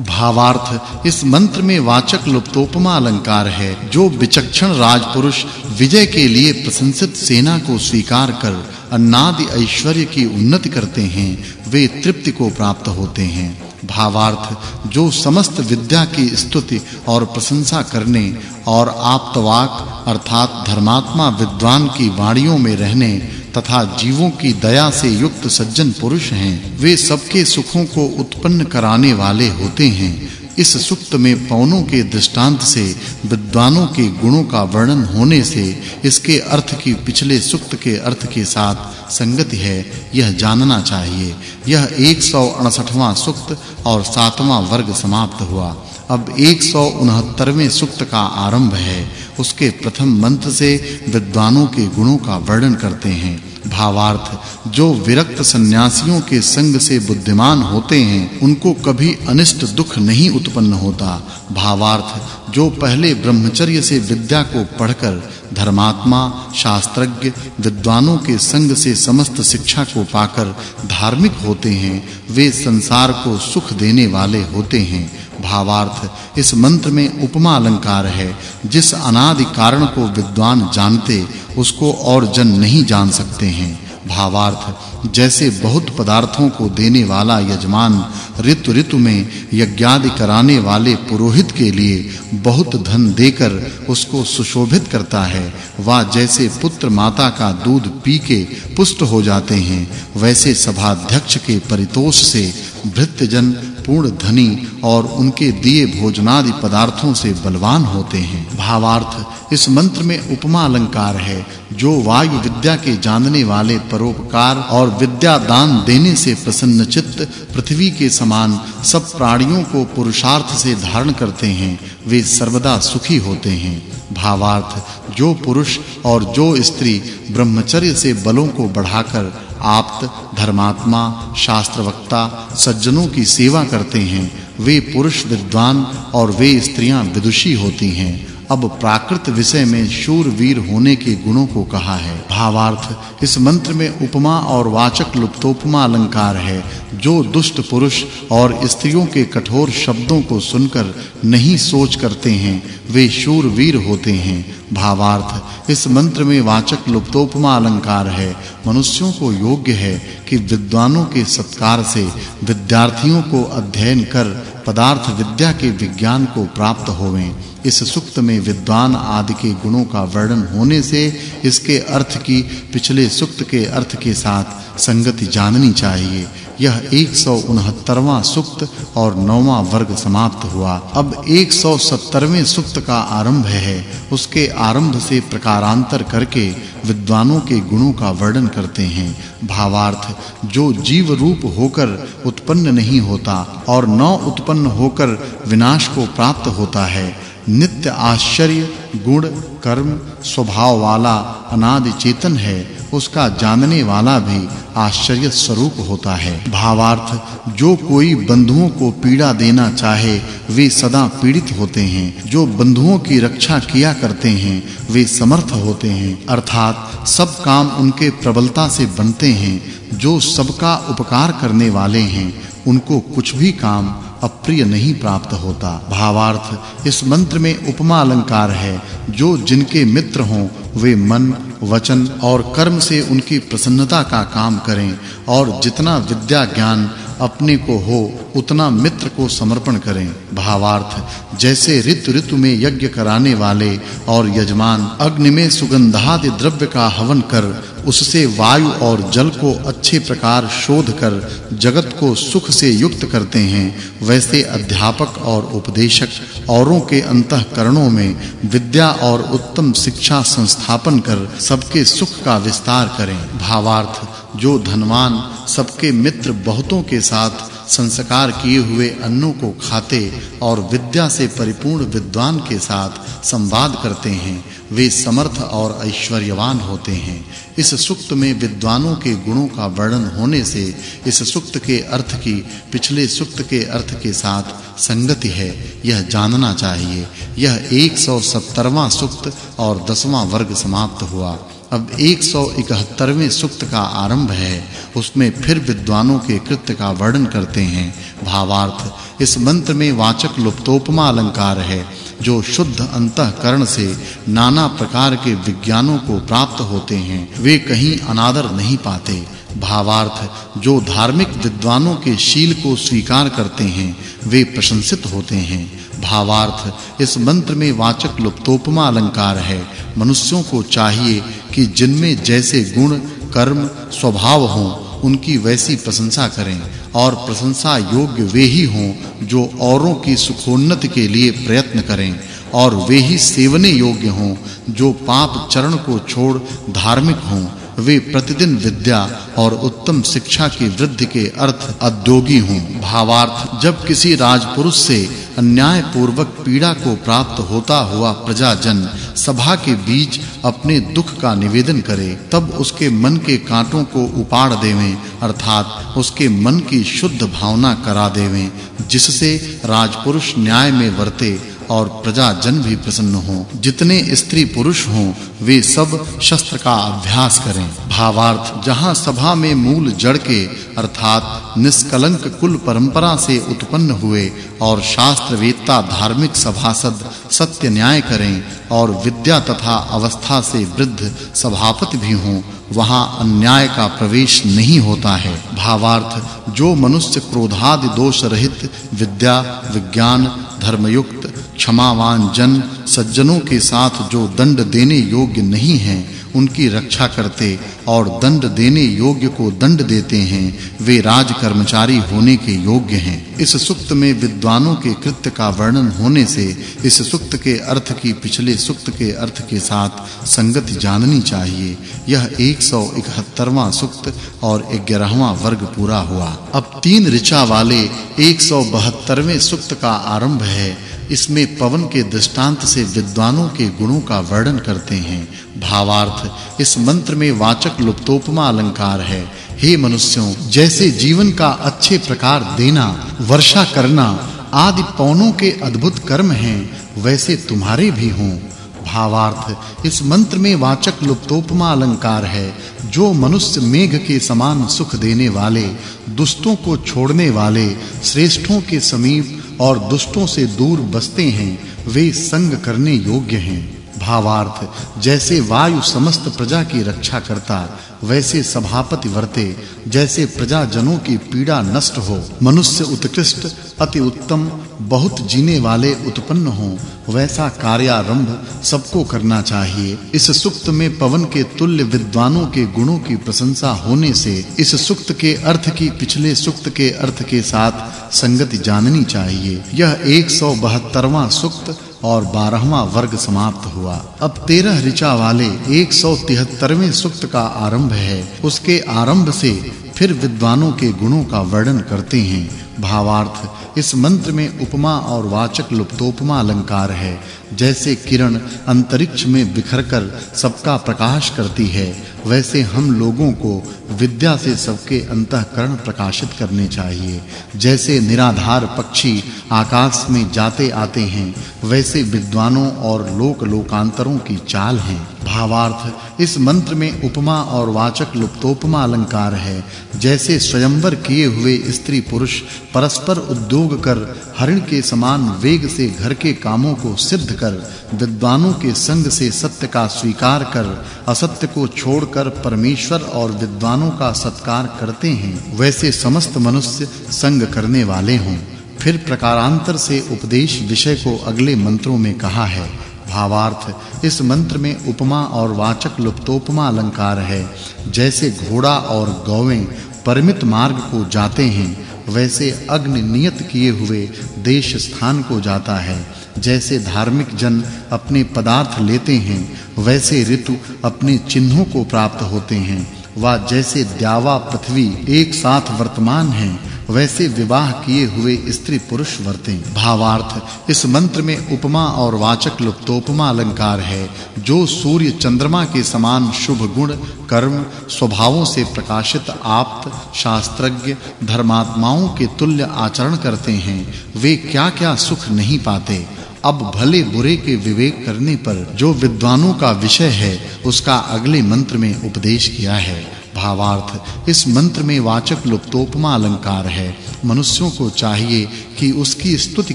भावार्थ, इस मंत्र में वाचक् लुप्तोपमा अलंकार है, जो विचक्षण राजपुरुष विजय के लिए प्रशंसित सेना को स्वीकार कर अन्नादि ऐश्वर्य की उन्नति करते हैं, वे तृप्ति को प्राप्त होते हैं। भावार्थ, जो समस्त विद्या की स्तुति और प्रशंसा करने और आप्तवाक, अर्थात धर्मात्मा विद्वान की वाणियों में रहने तथा जीवों की दया से युक्त सज्जन पुरुष हैं, वे सबके सुखों को उत्पन्न कराने वाले होते हैं। इस सुक्त में पवनों के दृष्टांत से, विद्वानों के गुणों का वर्णन होने से, इसके अर्थ की पिछले सुक्त के अर्थ के साथ संगति है, यह जानना चाहिए। यह 168वां सुक्त और 7वां वर्ग समाप्त हुआ। अब 169वें सुक्त का आरंभ है। उसके प्रथम मंत्र से विद्वानों के गुणों का वर्णन करते हैं। भावार्थ, जो विरक्त सन्यासियों के संग से बुद्धिमान होते हैं, उनको कभी अनिष्ट दुख नहीं उत्पन्न होता। भावार्थ, जो पहले ब्रह्मचर्य से विद्या को पढ़कर धर्मात्मा, शास्त्रज्ञ, विद्वानों के संग से समस्त शिक्षा को पाकर धार्मिक होते हैं, वे संसार को सुख देने वाले होते हैं। भावार्थ, इस मंत्र में उपमा अलंकार है। जिस अनादि कारण को विद्वान जानते, उसको और जन नहीं जान सकते हैं। भावार्थ, जैसे बहुत पदार्थों को देने वाला यजमान ऋतु ऋतु में यज्ञादि कराने वाले पुरोहित के लिए बहुत धन देकर उसको सुशोभित करता है, वा जैसे पुत्र माता का दूध पी के पुष्ट हो जाते हैं, वैसे सभाध्यक्ष के परितोष से भृत्यजन पूर्ण धनी और उनके दिए भोजनादि पदार्थों से बलवान होते हैं। भावार्थ, इस मंत्र में उपमा अलंकार है, जो वायु विद्या के जानने वाले परोपकार और विद्या दान देने से प्रसन्न चित्त पृथ्वी के समान सब प्राणियों को पुरुषार्थ से धारण करते हैं। वे सर्वदा सुखी होते हैं। भावार्थ, जो पुरुष और जो स्त्री ब्रह्मचर्य से बलों को बढ़ाकर आप्त, धर्मात्मा, शास्त्रवक्ता, सज्जनों की सेवा करते हैं, वे पुरुष विद्वान और वे स्त्रियाँ विदुषी होती हैं। अब प्राकृत विषय में शूर वीर होने के गुणों को कहा है। भावार्थ, इस मंत्र में उपमा और वाचक् लुप्तोपमा अलंकार है, जो दुष्ट पुरुष और स्त्रियों के कठोर शब्दों को सुनकर नहीं सोच करते हैं। वे शूर वीर होते हैं। भावार्थ, इस मंत्र में वाचक् लुप्तोपमा अलंकार है। मनुष्यों को योग्य है कि विद्वानों के सत्कार से विद्यार्थियों को अध्ययन कर पदार्थ विद्या के विज्ञान को प्राप्त होवें। इस सुक्त में विद्वान आदि के गुणों का वर्णन होने से इसके अर्थ की पिछले सुक्त के अर्थ के साथ संगति जाननी चाहिए। यह 169वां सुक्त और 9वां वर्ग समाप्त हुआ। अब 170वें सुक्त का आरंभ है। उसके आरंभ से प्रकारांतर करके विद्वानों के गुणों का वर्णन करते हैं। भावार्थ, जो जीव रूप होकर उत्पन्न नहीं होता और न उत्पन्न होकर विनाश को प्राप्त होता है। नित्य आश्चर्य, गुण, कर्म, स्वभाव वाला अनादि चेतन है। उसका जानने वाला भी आश्चर्य स्वरूप होता है। भावार्थ, जो कोई बंधुओं को पीड़ा देना चाहे, वे सदा पीड़ित होते हैं। जो बंधुओं की रक्षा किया करते हैं, वे समर्थ होते हैं। अर्थात, सब काम उनके प्रबलता से बनते हैं। जो सबका उपकार करने वाले हैं, उनको कुछ भी काम अप्रिय नहीं प्राप्त होता। भावार्थ, इस मंत्र में उपमा अलंकार है। जो जिनके मित्र हों, वे मन, वचन और कर्म से उनकी प्रसन्नता का काम करें और जितना विद्या ज्ञान अपने को हो, उतना मित्र को समर्पण करें। भावार्थ, जैसे ऋतु ऋतु में यज्ञ कराने वाले और यजमान अग्नि में सुगंधादि द्रव्य का हवन कर उससे वायु और जल को अच्छे प्रकार शोध कर जगत को सुख से युक्त करते हैं। वैसे अध्यापक और उपदेशक औरों के अंतःकरणों में विद्या और उत्तम शिक्षा संस्थापन कर सबके सुख का विस्तार करें। भावार्थ, जो धनवान, सबके मित्र बहुतों के साथ संस्कार किए हुए अन्नों को खाते और विद्या से परिपूर्ण विद्वान के साथ संवाद करते हैं। वे समर्थ और ऐश्वर्यवान होते हैं। इस सुक्त में विद्वानों के गुणों का वर्णन होने से इस सुक्त के अर्थ की, पिछले सुक्त के अर्थ के साथ संगति है। यह जानना चाहिए। यह 170वां सुक्त और 10वां वर्ग समाप्त हुआ। अब 171वें सूक्त का आरंभ है। उसमें फिर विद्वानों के कृत्य का वर्णन करते हैं। भावार्थ, इस मंत्र में वाचक् लुप्तोपमा अलंकार है, जो शुद्ध अंतःकरण से नाना प्रकार के विज्ञानों को प्राप्त होते हैं। वे कहीं अनादर नहीं पाते। भावार्थ, जो धार्मिक विद्वानों के शील को स्वीकार करते हैं, वे प्रशंसित होते हैं। भावार्थ, इस मंत्र में वाचक् लुप्तोपमा अलंकार है। मनुष्यों को चाहिए कि जिनमें जैसे गुण, कर्म, स्वभाव हों, उनकी वैसी प्रशंसा करें और प्रशंसा योग्य वे ही हों जो औरों की सुखोन्नति के लिए प्रयत्न करें और वे ही सेवने योग्य हों जो पाप चरण को छोड़ धार्मिक हों। वे प्रतिदिन विद्या और उत्तम शिक्षा की वृद्धि के अर्थ अद्योगी हों। भावार्थ, जब किसी राजपुरुष से अन्याय पूर्वक पीड़ा को प्राप्त होता हुआ प्रजाजन, सभा के बीच अपने दुख का निवेदन करे, तब उसके मन के कांटों को उपाड़ देवें, अर्थात उसके मन की शुद्ध भावना करा देवें, जिससे राजपुरुष न्याय में वर्ते और प्रजा जन भी प्रसन्न हो। जितने स्त्री पुरुष हों, वे सब शस्त्र का अभ्यास करें। भावार्थ, जहाँ सभा में मूल जड़ के, अर्थात निष्कलंक कुल परंपरा से उत्पन्न हुए और शास्त्र वेत्ता धार्मिक सभासद सत्य न्याय करें और विद्या तथा अवस्था से वृद्ध सभापति भी हों, वहाँ अन्याय का प्रवेश नहीं होता है। भावार्थ, जो मनुष्य क्रोधादि दोष रहित विद्या, विज्ञान, धर्मयुक्त, क्षमावान जन, सज्जनों के साथ जो दंड देने योग्य नहीं हैं, उनकी रक्षा करते और दंड देने योग्य को दंड देते हैं, वे राज कर्मचारी होने के योग्य हैं। इस सुक्त में विद्वानों के कृत्य का वर्णन होने से इस सुक्त के अर्थ की पिछले सुक्त के अर्थ के साथ संगति जाननी चाहिए। यह 171वां सुक्त और 11वां वर्ग पूरा हुआ। अब तीन ऋचा वाले 172वें सुक्त का आरंभ है। इसमें पवन के दृष्टांत से विद्वानों के गुणों का वर्णन करते हैं। भावार्थ, इस मंत्र में वाचक् लुप्तोपमा अलंकार है। हे मनुष्यों, जैसे जीवन का अच्छे प्रकार देना, वर्षा करना, आदि पौनों के अद्भुत कर्म हैं, वैसे तुम्हारे भी हों। भावार्थ, इस मंत्र में वाचक् लुप्तोपमा अलंकार है, जो मनुष्य मेघ के समान सुख देने वाले, दुष्टों को छोड़ने वाले, श्रेष्ठों के समीप और दुष्टों से दूर बसते हैं, वे संग करने योग्य हैं। भावार्थ। जैसे वायु समस्त प्रजा की रक्षा करता, वैसे सभापति वर्ते। जैसे प्रजा जनों की पीड़ा नष्ट हो, मनुष्य उत्कृष्ट, अति उत्तम, बहुत जीने वाले उत्पन्न हो, वैसा कार्यारंभ सबको करना चाहिए। इस सुक्त में पवन के तुल्य विद्वानों के गुणों की प्रशंसा होने से, इस सुक्त के अर्थ की पिछले सुक्त के अर्थ के साथ संगति जाननी चाहिए। यह 172वां सुक्त और 12वां वर्ग समाप्त हुआ। अब 13 ऋचा वाले 173वें सूक्त का आरंभ है। उसके आरंभ से फिर विद्वानों के गुणों का वर्णन करते हैं। भावार्थ, इस मंत्र में उपमा और वाचक लुप्तोपमा अलंकार है। जैसे किरण अंतरिक्ष में बिखरकर सबका प्रकाश करती है, वैसे हम लोगों को विद्या से सबके अंतःकरण प्रकाशित करने चाहिए। जैसे निराधार पक्षी आकाश में जाते आते हैं, वैसे विद्वानों और लोक लोकांतरों की चाल है। भावार्थ, इस मंत्र में उपमा और वाचक् लुप्तोपमा अलंकार है। जैसे स्वयंवर किए हुए स्त्री पुरुष परस्पर उद्योग कर हरिण के समान वेग से घर के कामों को सिद्ध कर, विद्वानों के संग से सत्य का स्वीकार कर, असत्य को छोड़कर परमेश्वर और विद्वानों का सत्कार करते हैं, वैसे समस्त मनुष्य संग करने वाले हों। फिर प्रकारांतर से उपदेश विषय को अगले मंत्रों में कहा है। भावार्थ, इस मंत्र में उपमा और वाचक् लुप्तोपमा अलंकार है। जैसे घोड़ा और गौवें परिमित मार्ग को जाते हैं, वैसे अग्नि नियत किए हुए देश स्थान को जाता है। जैसे धार्मिक जन अपने पदार्थ लेते हैं, वैसे ऋतु अपने चिन्हों को प्राप्त होते हैं। वा जैसे द्यावा पृथ्वी एक साथ वर्तमान है, वैसे विवाह किए हुए स्त्री पुरुष वर्तें। भावार्थ, इस मंत्र में उपमा और वाचक् लुप्तोपमा अलंकार है, जो सूर्य चंद्रमा के समान शुभ गुण, कर्म, स्वभावों से प्रकाशित आप्त, शास्त्रज्ञ, धर्मात्माओं के तुल्य आचरण करते हैं। वे क्या-क्या सुख नहीं पाते? अब भले बुरे के विवेक करने पर जो विद्वानों का विषय है, उसका अगले मंत्र में उपदेश किया है। भावार्थ, इस मंत्र में वाचक् लुप्तोपमा अलंकार है। मनुष्यों को चाहिए कि उसकी स्तुति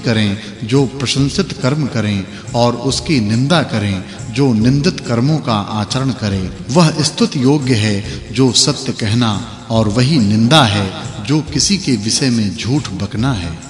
करें, जो प्रशंसित कर्म करें और उसकी निंदा करें, जो निंदित कर्मों का आचरण करे। वह स्तुति योग्य है, जो सत्य कहना और वही निंदा है, जो किसी के विषय में झूठ बकना है।